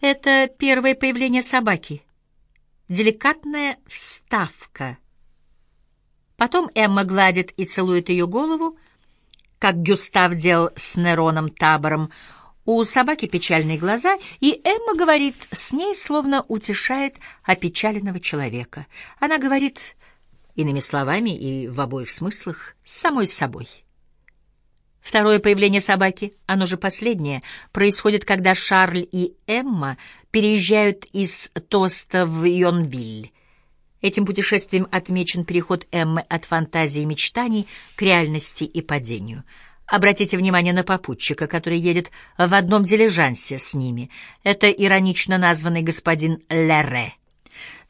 Это первое появление собаки. Деликатная вставка. Потом Эмма гладит и целует ее голову, как Гюстав делал с Нероном Табором. У собаки печальные глаза, и Эмма говорит с ней, словно утешает опечаленного человека. Она говорит, иными словами и в обоих смыслах, с самой собой. Второе появление собаки, оно же последнее, происходит, когда Шарль и Эмма переезжают из Тоста в Йонвиль. Этим путешествием отмечен переход Эммы от фантазии и мечтаний к реальности и падению. Обратите внимание на попутчика, который едет в одном дилижансе с ними. Это иронично названный господин Лере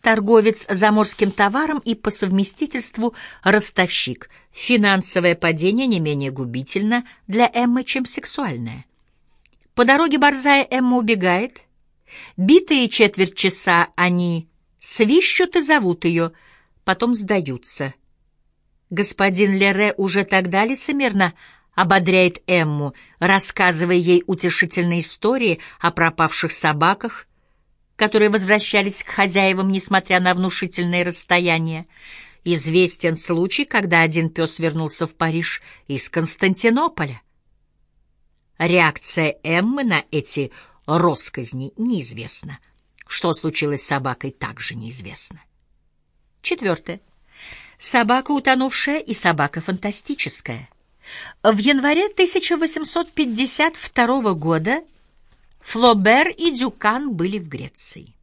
торговец заморским товаром и по совместительству ростовщик. Финансовое падение не менее губительно для Эммы, чем сексуальное. По дороге борзая Эмма убегает. Битые четверть часа они свищут и зовут ее, потом сдаются. Господин Лере уже тогда лицемерно ободряет Эмму, рассказывая ей утешительные истории о пропавших собаках, которые возвращались к хозяевам, несмотря на внушительное расстояние. Известен случай, когда один пес вернулся в Париж из Константинополя. Реакция Эммы на эти росказни неизвестна. Что случилось с собакой, также неизвестно. Четвертое. Собака утонувшая и собака фантастическая. В январе 1852 года Флобер и Дюкан были в Греции.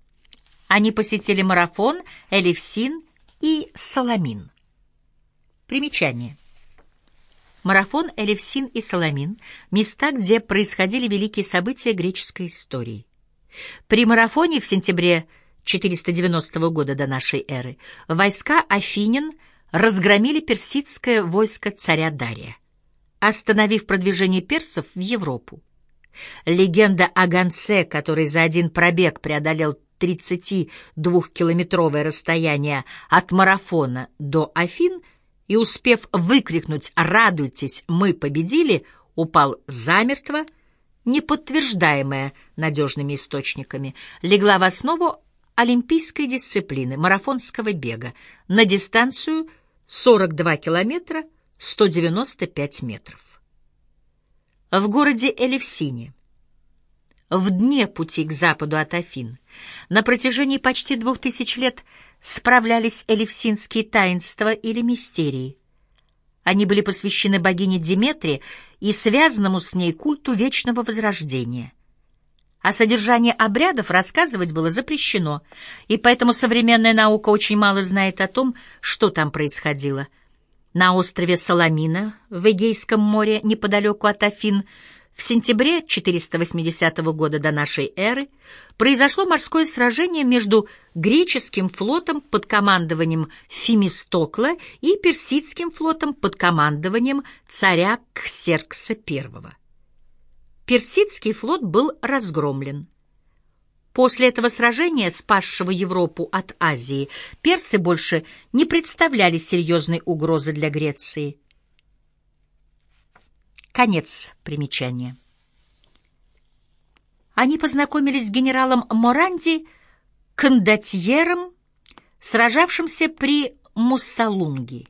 Они посетили марафон, Элевсин и Саламин. Примечание. Марафон, Элевсин и Саламин — места, где происходили великие события греческой истории. При марафоне в сентябре 490 года до нашей эры войска Афинин разгромили персидское войско царя Дария, остановив продвижение персов в Европу. Легенда о гонце, который за один пробег преодолел 32-километровое расстояние от марафона до Афин и, успев выкрикнуть «Радуйтесь, мы победили!», упал замертво, неподтверждаемая надежными источниками, легла в основу олимпийской дисциплины марафонского бега на дистанцию 42 километра 195 метров в городе Элевсине, в дне пути к западу от Афин, на протяжении почти двух тысяч лет справлялись элевсинские таинства или мистерии. Они были посвящены богине Диметре и связанному с ней культу вечного возрождения. О содержании обрядов рассказывать было запрещено, и поэтому современная наука очень мало знает о том, что там происходило – на острове Саламина в Эгейском море неподалеку от Афин в сентябре 480 года до нашей эры произошло морское сражение между греческим флотом под командованием Фемистокла и персидским флотом под командованием царя Ксеркса I. Персидский флот был разгромлен. После этого сражения, спасшего Европу от Азии, персы больше не представляли серьезной угрозы для Греции. Конец примечания. Они познакомились с генералом Моранди Кондотьером, сражавшимся при Муссалунге.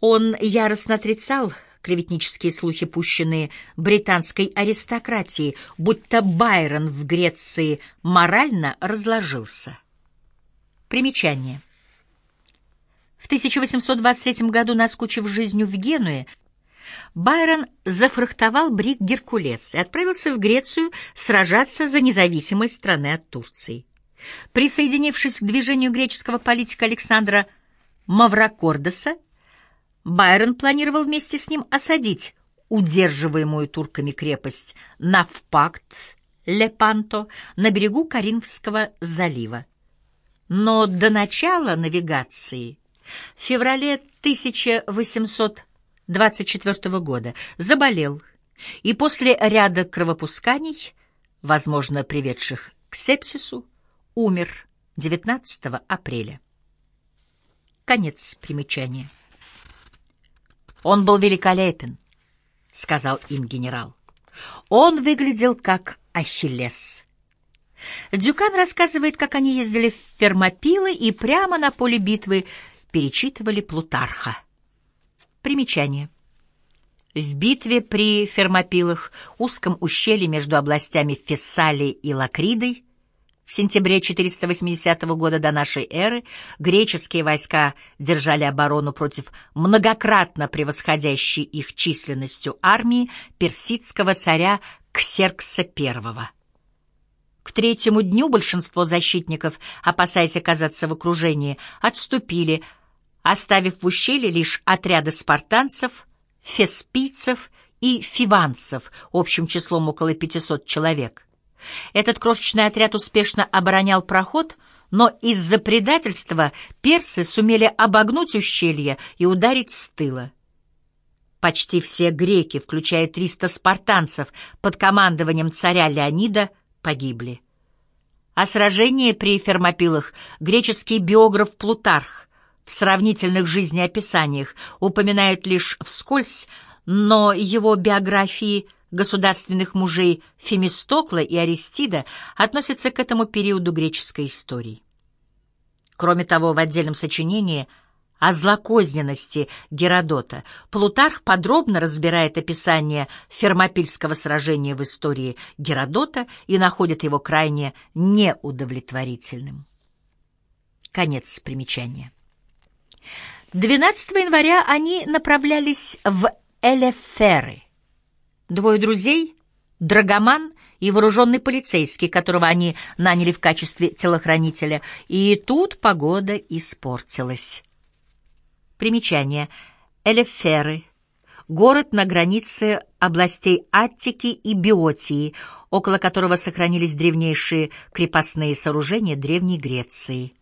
Он яростно отрицал клеветнические слухи, пущенные британской аристократией, будто Байрон в Греции морально разложился. Примечание. В 1823 году, наскучив жизнью в Генуе, Байрон зафрахтовал брик «Геркулес» и отправился в Грецию сражаться за независимость страны от Турции. Присоединившись к движению греческого политика Александра Маврокордоса, Байрон планировал вместе с ним осадить удерживаемую турками крепость Навпакт, Лепанто, на берегу Каринфского залива. Но до начала навигации, в феврале 1824 года, заболел и после ряда кровопусканий, возможно, приведших к сепсису, умер 19 апреля. Конец примечания. Он был великолепен, — сказал им генерал. Он выглядел как Ахиллес, Дюкан рассказывает, как они ездили в Фермопилы и прямо на поле битвы перечитывали Плутарха. Примечание. В битве при Фермопилах, узком ущелье между областями Фессалии и Лакридой, в сентябре 480 года до нашей эры греческие войска держали оборону против многократно превосходящей их численностью армии персидского царя Ксеркса I. К третьему дню большинство защитников, опасаясь оказаться в окружении, отступили, оставив в ущелье лишь отряды спартанцев, феспийцев и фиванцев, общим числом около 500 человек. Этот крошечный отряд успешно оборонял проход, но из-за предательства персы сумели обогнуть ущелье и ударить с тыла. Почти все греки, включая 300 спартанцев под командованием царя Леонида, погибли. О сражении при Фермопилах греческий биограф Плутарх в сравнительных жизнеописаниях упоминает лишь вскользь, но его биографии государственных мужей Фемистокла и Аристида относятся к этому периоду греческой истории. Кроме того, в отдельном сочинении – о злокозненности Геродота Плутарх подробно разбирает описание фермопильского сражения в истории Геродота и находит его крайне неудовлетворительным. Конец примечания. 12 января они направлялись в Элеферы. Двое друзей, Драгоман и вооруженный полицейский, которого они наняли в качестве телохранителя, и тут погода испортилась. Примечание. Элеферы. Город на границе областей Аттики и Биотии, около которого сохранились древнейшие крепостные сооружения Древней Греции.